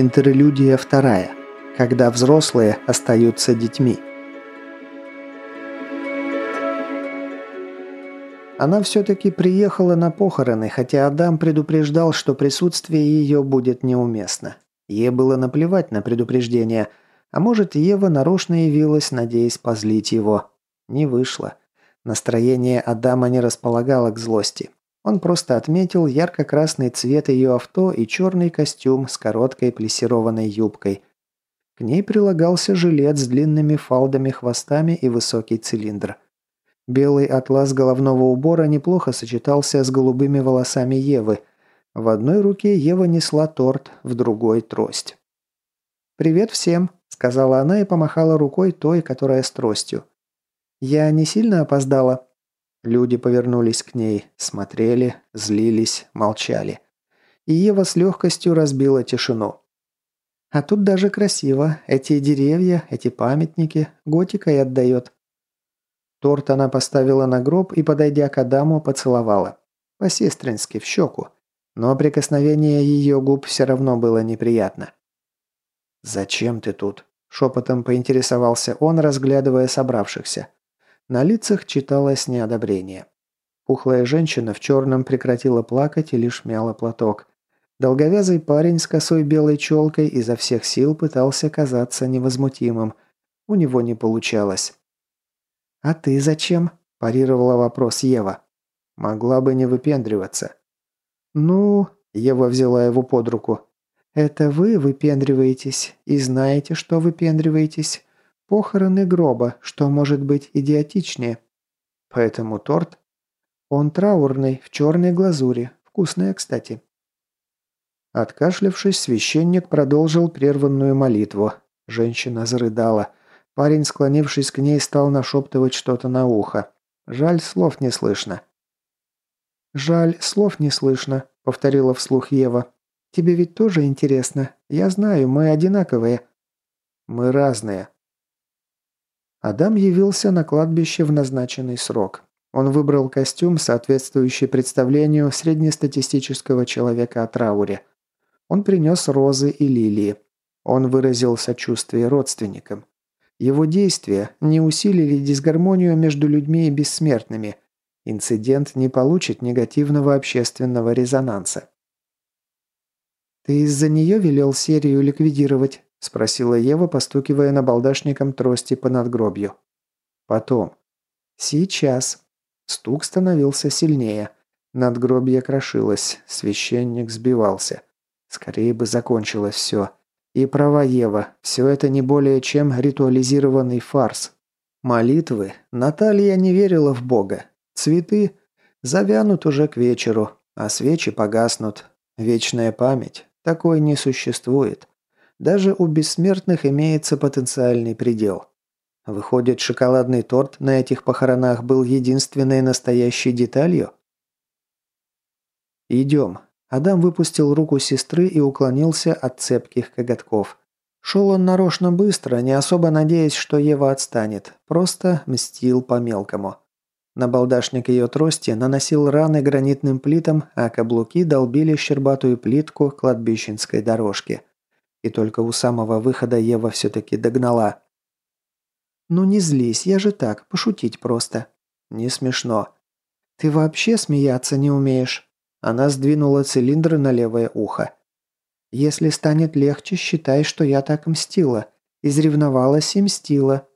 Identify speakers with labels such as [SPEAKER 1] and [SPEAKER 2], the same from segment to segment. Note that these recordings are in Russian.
[SPEAKER 1] Интерлюдия вторая. Когда взрослые остаются детьми. Она все-таки приехала на похороны, хотя Адам предупреждал, что присутствие ее будет неуместно. Ей было наплевать на предупреждение, а может, Ева нарочно явилась, надеясь позлить его. Не вышло. Настроение Адама не располагало к злости. Он просто отметил ярко-красный цвет ее авто и черный костюм с короткой плессированной юбкой. К ней прилагался жилет с длинными фалдами-хвостами и высокий цилиндр. Белый атлас головного убора неплохо сочетался с голубыми волосами Евы. В одной руке Ева несла торт, в другой – трость. «Привет всем», – сказала она и помахала рукой той, которая с тростью. «Я не сильно опоздала?» Люди повернулись к ней, смотрели, злились, молчали. И Ева с легкостью разбила тишину. А тут даже красиво. Эти деревья, эти памятники, готикой отдает. Торт она поставила на гроб и, подойдя к Адаму, поцеловала. По-сестрински, в щеку. Но прикосновение ее губ все равно было неприятно. «Зачем ты тут?» – шепотом поинтересовался он, разглядывая собравшихся. На лицах читалось неодобрение. Пухлая женщина в черном прекратила плакать и лишь мяла платок. Долговязый парень с косой белой челкой изо всех сил пытался казаться невозмутимым. У него не получалось. «А ты зачем?» – парировала вопрос Ева. «Могла бы не выпендриваться». «Ну...» – Ева взяла его под руку. «Это вы выпендриваетесь и знаете, что выпендриваетесь. Похороны гроба, что может быть идиотичнее. Поэтому торт. Он траурный, в черной глазури. Вкусная, кстати. Откашлявшись, священник продолжил прерванную молитву. Женщина зарыдала. Парень, склонившись к ней, стал нашептывать что-то на ухо. Жаль, слов не слышно. «Жаль, слов не слышно», — повторила вслух Ева. «Тебе ведь тоже интересно. Я знаю, мы одинаковые». «Мы разные», Адам явился на кладбище в назначенный срок. Он выбрал костюм, соответствующий представлению среднестатистического человека о трауре. Он принес розы и лилии. Он выразил сочувствие родственникам. Его действия не усилили дисгармонию между людьми и бессмертными. Инцидент не получит негативного общественного резонанса. «Ты из-за нее велел серию ликвидировать?» – спросила Ева, постукивая на балдашником трости по надгробью. «Потом». «Сейчас». Стук становился сильнее. Надгробье крошилось, священник сбивался. Скорее бы закончилось все. И права Ева, все это не более чем ритуализированный фарс. Молитвы. Наталья не верила в Бога. Цветы завянут уже к вечеру, а свечи погаснут. Вечная память. Такой не существует. Даже у бессмертных имеется потенциальный предел. Выходит, шоколадный торт на этих похоронах был единственной настоящей деталью? «Идем». Адам выпустил руку сестры и уклонился от цепких коготков. Шел он нарочно быстро, не особо надеясь, что Ева отстанет. Просто мстил по-мелкому. Набалдашник ее трости наносил раны гранитным плитам, а каблуки долбили щербатую плитку кладбищенской дорожки. И только у самого выхода Ева все-таки догнала. «Ну не злись, я же так, пошутить просто». «Не смешно». «Ты вообще смеяться не умеешь?» Она сдвинула цилиндр на левое ухо. «Если станет легче, считай, что я так мстила. Изревновалась и мстила».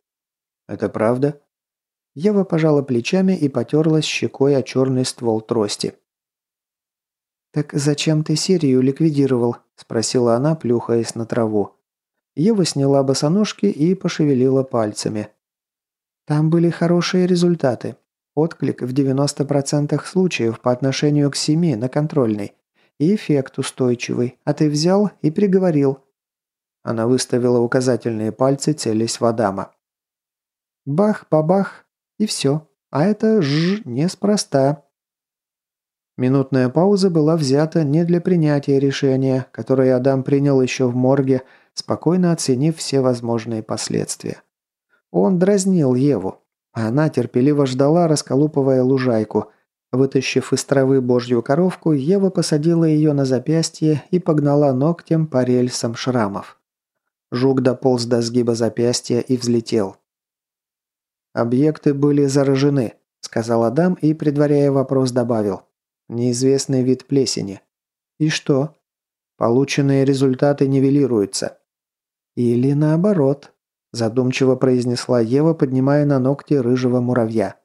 [SPEAKER 1] «Это правда?» Ева пожала плечами и потерлась щекой о черный ствол трости. «Так зачем ты серию ликвидировал?» – спросила она, плюхаясь на траву. Ева сняла босоножки и пошевелила пальцами. «Там были хорошие результаты. Отклик в 90% случаев по отношению к семи на контрольной. И эффект устойчивый. А ты взял и приговорил». Она выставила указательные пальцы, целясь в Адама. Бах-бабах, и все. А это ж неспроста. Минутная пауза была взята не для принятия решения, которое Адам принял еще в морге, спокойно оценив все возможные последствия. Он дразнил Еву, а она терпеливо ждала, расколупывая лужайку. Вытащив из травы божью коровку, Ева посадила ее на запястье и погнала ногтем по рельсам шрамов. Жук дополз до сгиба запястья и взлетел. «Объекты были заражены», – сказал Адам и, предваряя вопрос, добавил. «Неизвестный вид плесени». «И что?» «Полученные результаты нивелируются». «Или наоборот», – задумчиво произнесла Ева, поднимая на ногти рыжего муравья.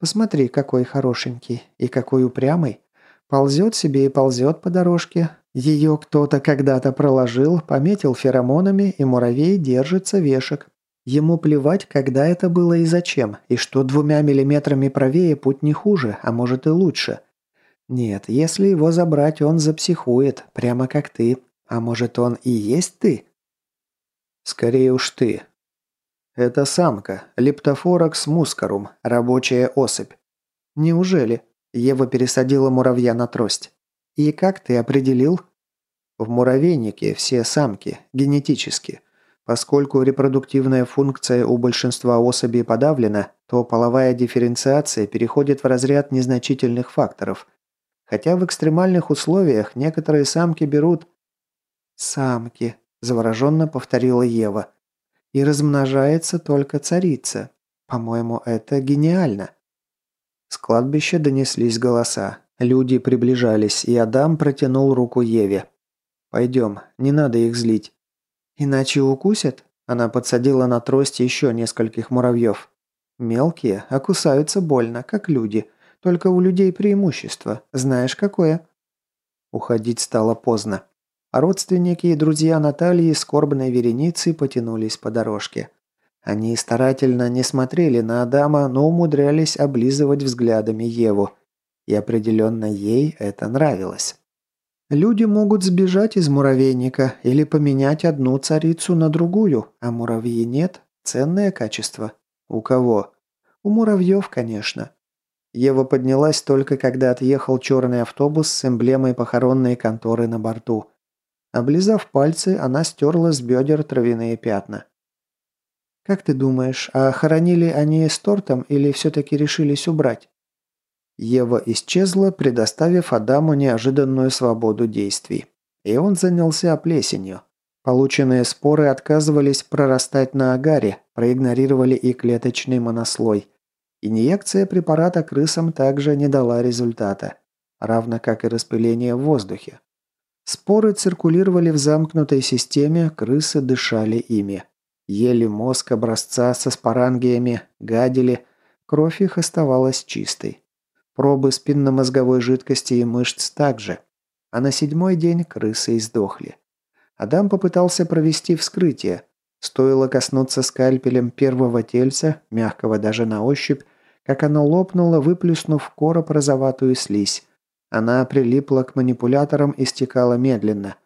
[SPEAKER 1] «Посмотри, какой хорошенький и какой упрямый. Ползет себе и ползет по дорожке. Ее кто-то когда-то проложил, пометил феромонами, и муравей держится вешек. Ему плевать, когда это было и зачем, и что двумя миллиметрами правее путь не хуже, а может и лучше. Нет, если его забрать, он запсихует, прямо как ты. А может, он и есть ты? Скорее уж ты. Это самка, лептофоракс мускарум, рабочая особь. Неужели? Ева пересадила муравья на трость. «И как ты определил?» «В муравейнике все самки, генетически. Поскольку репродуктивная функция у большинства особей подавлена, то половая дифференциация переходит в разряд незначительных факторов. Хотя в экстремальных условиях некоторые самки берут... «Самки», – завороженно повторила Ева. «И размножается только царица. По-моему, это гениально». С кладбища донеслись голоса. Люди приближались, и Адам протянул руку Еве. «Пойдем, не надо их злить». «Иначе укусят?» Она подсадила на трость еще нескольких муравьев. «Мелкие, а кусаются больно, как люди. Только у людей преимущество. Знаешь, какое?» Уходить стало поздно. А родственники и друзья Натальи скорбной вереницей потянулись по дорожке. Они старательно не смотрели на Адама, но умудрялись облизывать взглядами Еву. И определенно ей это нравилось. Люди могут сбежать из муравейника или поменять одну царицу на другую, а муравьи нет. Ценное качество. У кого? У муравьев, конечно. Ева поднялась только когда отъехал черный автобус с эмблемой похоронной конторы на борту. Облизав пальцы, она стерла с бедер травяные пятна. «Как ты думаешь, а хоронили они с тортом или все-таки решились убрать?» Ева исчезла, предоставив Адаму неожиданную свободу действий. И он занялся плесенью. Полученные споры отказывались прорастать на агаре, проигнорировали и клеточный монослой. Инъекция препарата крысам также не дала результата, равно как и распыление в воздухе. Споры циркулировали в замкнутой системе, крысы дышали ими. Ели мозг образца со спорангиями, гадили, кровь их оставалась чистой. Пробы спинномозговой жидкости и мышц также. А на седьмой день крысы издохли. Адам попытался провести вскрытие. Стоило коснуться скальпелем первого тельца, мягкого даже на ощупь, как оно лопнуло, выплюснув короб розоватую слизь. Она прилипла к манипуляторам и стекала медленно.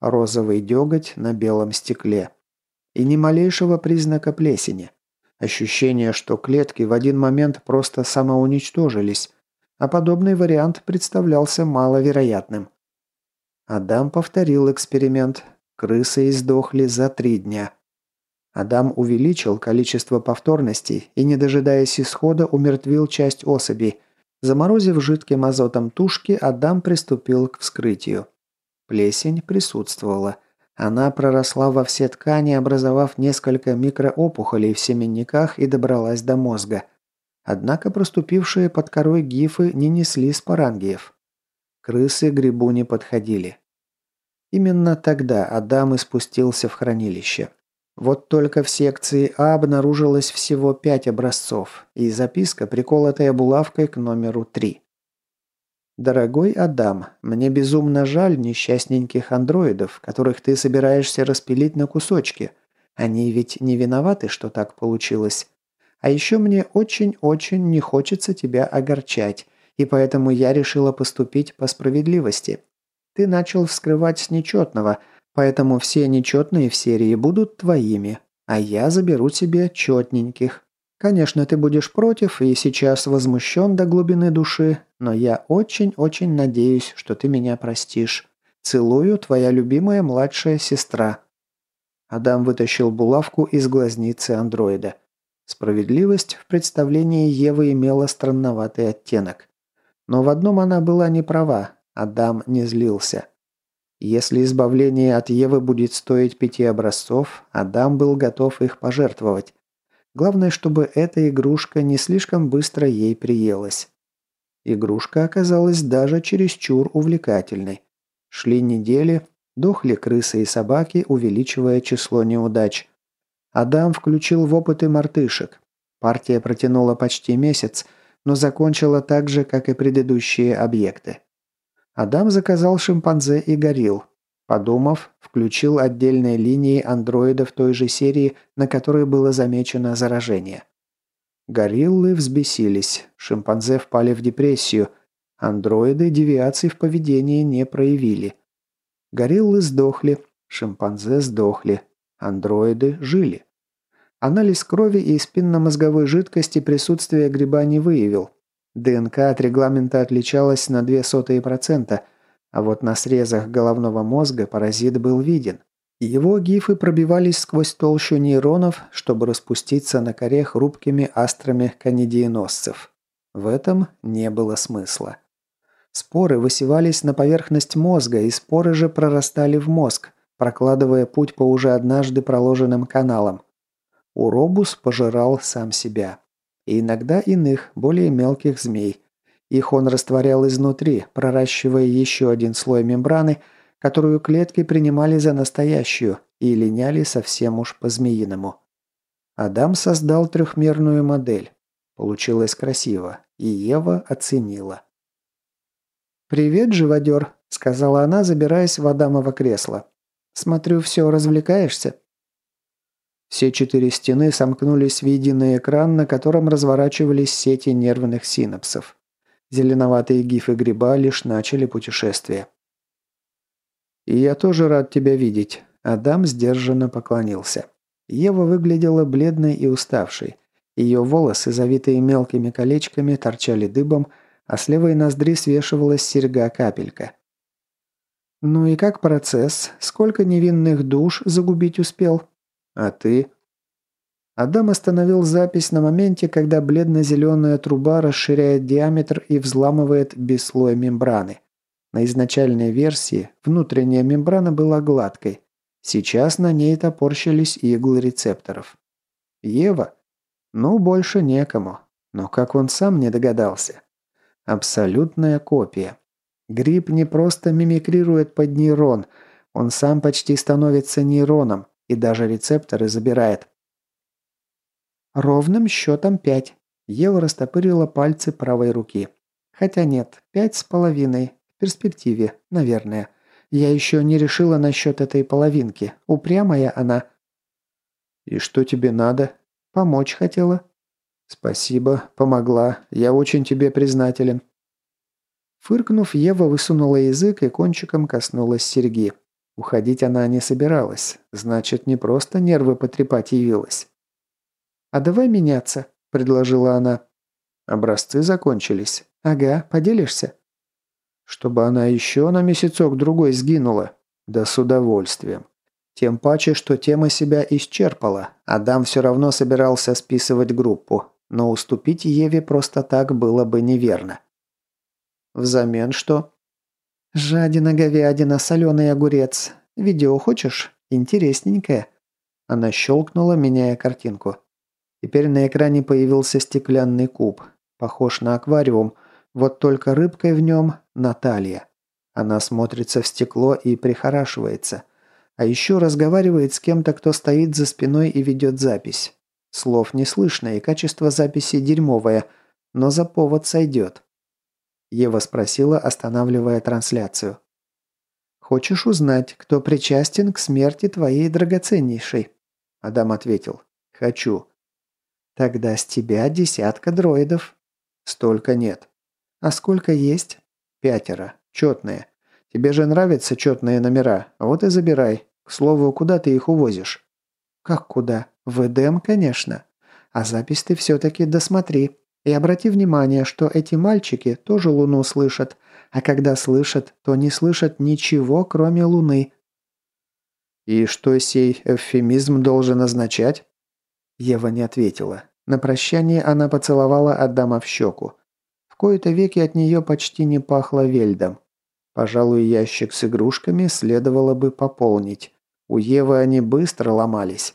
[SPEAKER 1] Розовый деготь на белом стекле. И ни малейшего признака плесени. Ощущение, что клетки в один момент просто самоуничтожились, а подобный вариант представлялся маловероятным. Адам повторил эксперимент. Крысы издохли за три дня. Адам увеличил количество повторностей и, не дожидаясь исхода, умертвил часть особей. Заморозив жидким азотом тушки, Адам приступил к вскрытию. Плесень присутствовала – она проросла во все ткани, образовав несколько микроопухолей в семенниках и добралась до мозга. Однако проступившие под корой гифы не несли спорангиев. Крысы грибу не подходили. Именно тогда Адам и спустился в хранилище. Вот только в секции А обнаружилось всего пять образцов, и записка, приколотая булавкой к номеру 3. «Дорогой Адам, мне безумно жаль несчастненьких андроидов, которых ты собираешься распилить на кусочки. Они ведь не виноваты, что так получилось. А еще мне очень-очень не хочется тебя огорчать, и поэтому я решила поступить по справедливости. Ты начал вскрывать с нечетного, поэтому все нечетные в серии будут твоими, а я заберу себе четненьких. Конечно, ты будешь против и сейчас возмущен до глубины души, но я очень-очень надеюсь, что ты меня простишь. Целую, твоя любимая младшая сестра». Адам вытащил булавку из глазницы андроида. Справедливость в представлении Евы имела странноватый оттенок. Но в одном она была не права. Адам не злился. Если избавление от Евы будет стоить пяти образцов, Адам был готов их пожертвовать. Главное, чтобы эта игрушка не слишком быстро ей приелась. Игрушка оказалась даже чересчур увлекательной. Шли недели, дохли крысы и собаки, увеличивая число неудач. Адам включил в опыты мартышек. Партия протянула почти месяц, но закончила так же, как и предыдущие объекты. Адам заказал шимпанзе и горилл. Подумав, включил отдельные линии андроидов той же серии, на которой было замечено заражение. Гориллы взбесились, шимпанзе впали в депрессию, андроиды девиаций в поведении не проявили. Гориллы сдохли, шимпанзе сдохли, андроиды жили. Анализ крови и спинномозговой жидкости присутствия гриба не выявил. ДНК от регламента отличалась на 0,02%, а вот на срезах головного мозга паразит был виден. Его гифы пробивались сквозь толщу нейронов, чтобы распуститься на коре хрупкими астрами канидиеносцев. В этом не было смысла. Споры высевались на поверхность мозга, и споры же прорастали в мозг, прокладывая путь по уже однажды проложенным каналам. Уробус пожирал сам себя. И иногда иных, более мелких змей. Их он растворял изнутри, проращивая еще один слой мембраны – которую клетки принимали за настоящую и линяли совсем уж по-змеиному. Адам создал трехмерную модель. Получилось красиво, и Ева оценила. «Привет, живодер», — сказала она, забираясь в Адамово кресло. «Смотрю, все развлекаешься?» Все четыре стены сомкнулись в единый экран, на котором разворачивались сети нервных синапсов. Зеленоватые гифы гриба лишь начали путешествие. «И я тоже рад тебя видеть», – Адам сдержанно поклонился. Ева выглядела бледной и уставшей. Ее волосы, завитые мелкими колечками, торчали дыбом, а с левой ноздри свешивалась серьга-капелька. «Ну и как процесс? Сколько невинных душ загубить успел? А ты?» Адам остановил запись на моменте, когда бледно-зеленая труба расширяет диаметр и взламывает без слоя мембраны. На изначальной версии внутренняя мембрана была гладкой. Сейчас на ней топорщились иглы рецепторов. Ева? Ну, больше некому. Но как он сам не догадался? Абсолютная копия. Гриб не просто мимикрирует под нейрон, он сам почти становится нейроном и даже рецепторы забирает. Ровным счетом пять. Ева растопырила пальцы правой руки. Хотя нет, пять с половиной, перспективе, наверное. Я еще не решила насчет этой половинки. Упрямая она. «И что тебе надо?» «Помочь хотела». «Спасибо, помогла. Я очень тебе признателен». Фыркнув, Ева высунула язык и кончиком коснулась серьги. Уходить она не собиралась. Значит, не просто нервы потрепать явилась. «А давай меняться», – предложила она. «Образцы закончились. Ага, поделишься?» Чтобы она еще на месяцок-другой сгинула? Да с удовольствием. Тем паче, что тема себя исчерпала. Адам все равно собирался списывать группу. Но уступить Еве просто так было бы неверно. Взамен что? «Жадина, говядина, соленый огурец. Видео хочешь? Интересненькое». Она щелкнула, меняя картинку. Теперь на экране появился стеклянный куб. Похож на аквариум – вот только рыбкой в нем Наталья. Она смотрится в стекло и прихорашивается. А еще разговаривает с кем-то, кто стоит за спиной и ведет запись. Слов не слышно, и качество записи дерьмовое, но за повод сойдет. Ева спросила, останавливая трансляцию. «Хочешь узнать, кто причастен к смерти твоей драгоценнейшей?» Адам ответил. «Хочу». «Тогда с тебя десятка дроидов». «Столько нет». «А сколько есть?» «Пятеро. Четные. Тебе же нравятся четные номера. Вот и забирай. К слову, куда ты их увозишь?» «Как куда? В Эдем, конечно. А запись ты все-таки досмотри. И обрати внимание, что эти мальчики тоже Луну слышат. А когда слышат, то не слышат ничего, кроме Луны». «И что сей эвфемизм должен означать?» Ева не ответила. На прощание она поцеловала Адама в щеку кои-то веки от нее почти не пахло вельдом. Пожалуй, ящик с игрушками следовало бы пополнить. У Евы они быстро ломались.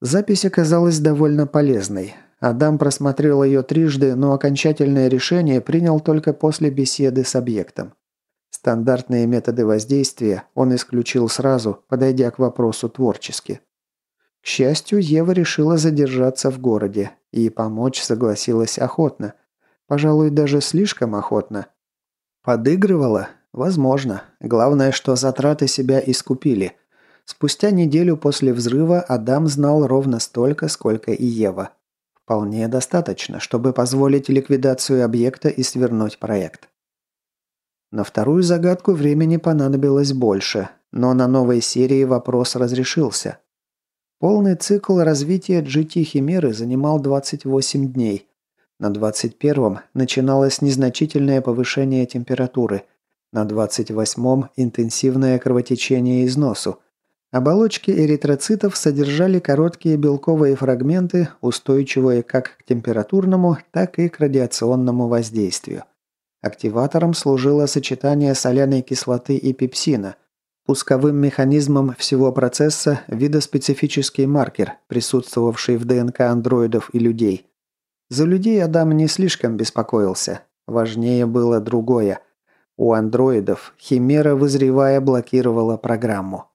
[SPEAKER 1] Запись оказалась довольно полезной. Адам просмотрел ее трижды, но окончательное решение принял только после беседы с объектом. Стандартные методы воздействия он исключил сразу, подойдя к вопросу творчески. К счастью, Ева решила задержаться в городе и помочь согласилась охотно. Пожалуй, даже слишком охотно. Подыгрывала? Возможно. Главное, что затраты себя искупили. Спустя неделю после взрыва Адам знал ровно столько, сколько и Ева. Вполне достаточно, чтобы позволить ликвидацию объекта и свернуть проект. На вторую загадку времени понадобилось больше, но на новой серии вопрос разрешился. Полный цикл развития GT Химеры занимал 28 дней. На 21-м начиналось незначительное повышение температуры, на 28-м – интенсивное кровотечение из носу. Оболочки эритроцитов содержали короткие белковые фрагменты, устойчивые как к температурному, так и к радиационному воздействию. Активатором служило сочетание соляной кислоты и пепсина. Пусковым механизмом всего процесса – видоспецифический маркер, присутствовавший в ДНК андроидов и людей. За людей Адам не слишком беспокоился. Важнее было другое. У андроидов Химера, вызревая, блокировала программу.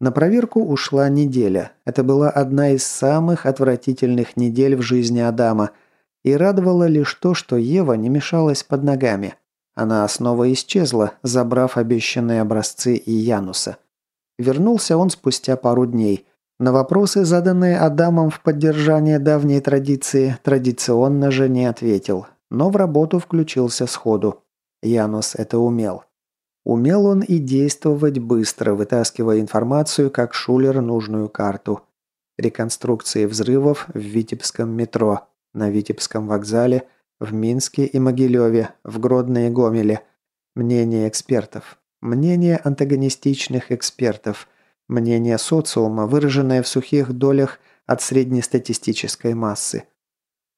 [SPEAKER 1] На проверку ушла неделя. Это была одна из самых отвратительных недель в жизни Адама – и радовало лишь то, что Ева не мешалась под ногами. Она снова исчезла, забрав обещанные образцы и Януса. Вернулся он спустя пару дней. На вопросы, заданные Адамом в поддержание давней традиции, традиционно же не ответил, но в работу включился сходу. Янус это умел. Умел он и действовать быстро, вытаскивая информацию, как шулер, нужную карту. Реконструкции взрывов в Витебском метро – на Витебском вокзале, в Минске и Могилеве, в Гродно и Гомеле. Мнение экспертов. Мнение антагонистичных экспертов. Мнение социума, выраженное в сухих долях от среднестатистической массы.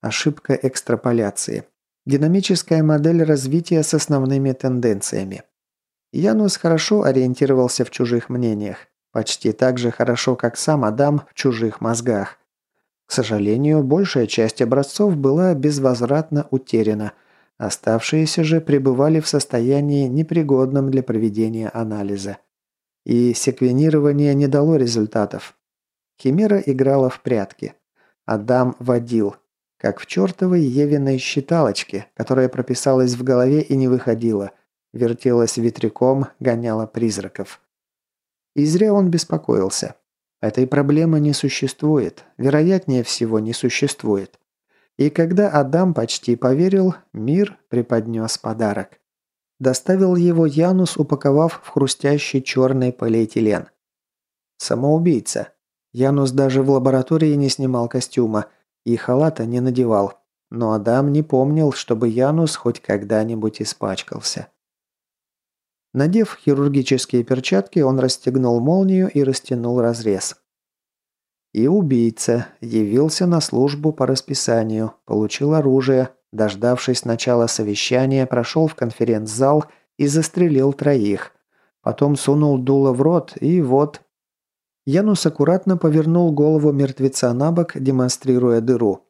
[SPEAKER 1] Ошибка экстраполяции. Динамическая модель развития с основными тенденциями. Янус хорошо ориентировался в чужих мнениях. Почти так же хорошо, как сам Адам в чужих мозгах. К сожалению, большая часть образцов была безвозвратно утеряна. Оставшиеся же пребывали в состоянии непригодном для проведения анализа. И секвенирование не дало результатов. Химера играла в прятки. Адам водил. Как в чертовой Евиной считалочке, которая прописалась в голове и не выходила. Вертелась ветряком, гоняла призраков. И зря он беспокоился. Этой проблемы не существует, вероятнее всего не существует. И когда Адам почти поверил, мир преподнес подарок. Доставил его Янус, упаковав в хрустящий черный полиэтилен. Самоубийца. Янус даже в лаборатории не снимал костюма и халата не надевал. Но Адам не помнил, чтобы Янус хоть когда-нибудь испачкался. Надев хирургические перчатки, он расстегнул молнию и растянул разрез. И убийца явился на службу по расписанию, получил оружие, дождавшись начала совещания, прошел в конференц-зал и застрелил троих. Потом сунул дуло в рот и вот... Янус аккуратно повернул голову мертвеца на бок, демонстрируя дыру.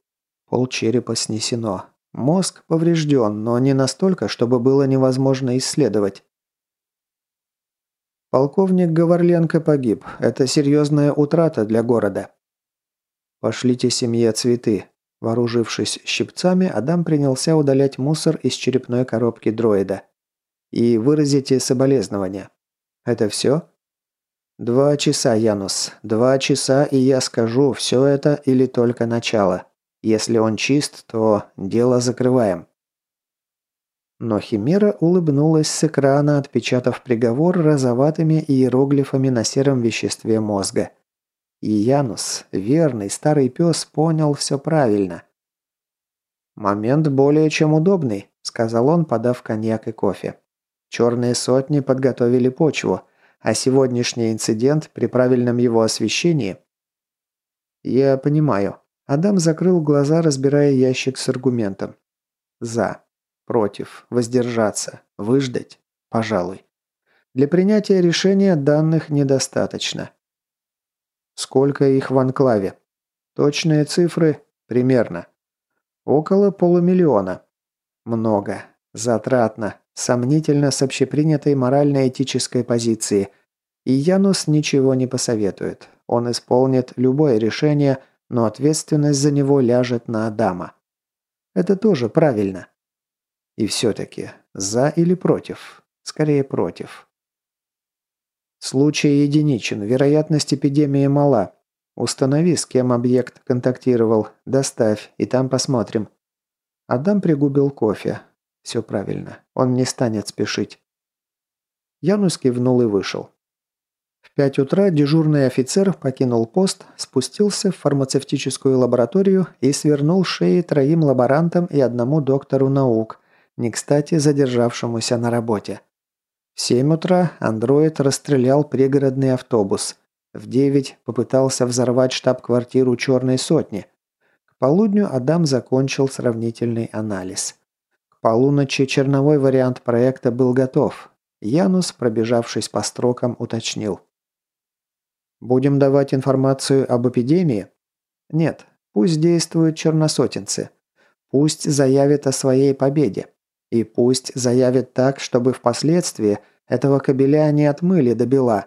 [SPEAKER 1] Пол черепа снесено. Мозг поврежден, но не настолько, чтобы было невозможно исследовать. Полковник Говорленко погиб. Это серьезная утрата для города. Пошлите семье цветы. Вооружившись щипцами, Адам принялся удалять мусор из черепной коробки дроида. И выразите соболезнования. Это все? Два часа, Янус. Два часа, и я скажу, все это или только начало. Если он чист, то дело закрываем. Но Химера улыбнулась с экрана, отпечатав приговор розоватыми иероглифами на сером веществе мозга. И Янус, верный старый пес, понял все правильно. «Момент более чем удобный», – сказал он, подав коньяк и кофе. «Черные сотни подготовили почву, а сегодняшний инцидент при правильном его освещении...» «Я понимаю», – Адам закрыл глаза, разбирая ящик с аргументом. За. Против. Воздержаться. Выждать. Пожалуй. Для принятия решения данных недостаточно. Сколько их в анклаве? Точные цифры? Примерно. Около полумиллиона. Много. Затратно. Сомнительно с общепринятой морально-этической позиции. И Янус ничего не посоветует. Он исполнит любое решение, но ответственность за него ляжет на Адама. Это тоже правильно. И все-таки, за или против? Скорее против. Случай единичен, вероятность эпидемии мала. Установи, с кем объект контактировал, доставь, и там посмотрим. Адам пригубил кофе. Все правильно, он не станет спешить. Янус кивнул и вышел. В пять утра дежурный офицер покинул пост, спустился в фармацевтическую лабораторию и свернул шеи троим лаборантам и одному доктору наук, не кстати задержавшемуся на работе. В семь утра андроид расстрелял пригородный автобус. В девять попытался взорвать штаб-квартиру «Черной сотни». К полудню Адам закончил сравнительный анализ. К полуночи черновой вариант проекта был готов. Янус, пробежавшись по строкам, уточнил. «Будем давать информацию об эпидемии?» «Нет, пусть действуют черносотенцы. Пусть заявят о своей победе. И пусть заявит так, чтобы впоследствии этого кобеля не отмыли до бела.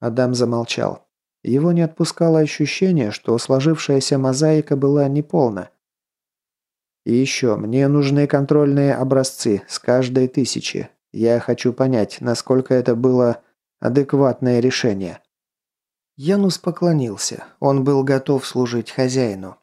[SPEAKER 1] Адам замолчал. Его не отпускало ощущение, что сложившаяся мозаика была неполна. И еще, мне нужны контрольные образцы с каждой тысячи. Я хочу понять, насколько это было адекватное решение. Янус поклонился. Он был готов служить хозяину.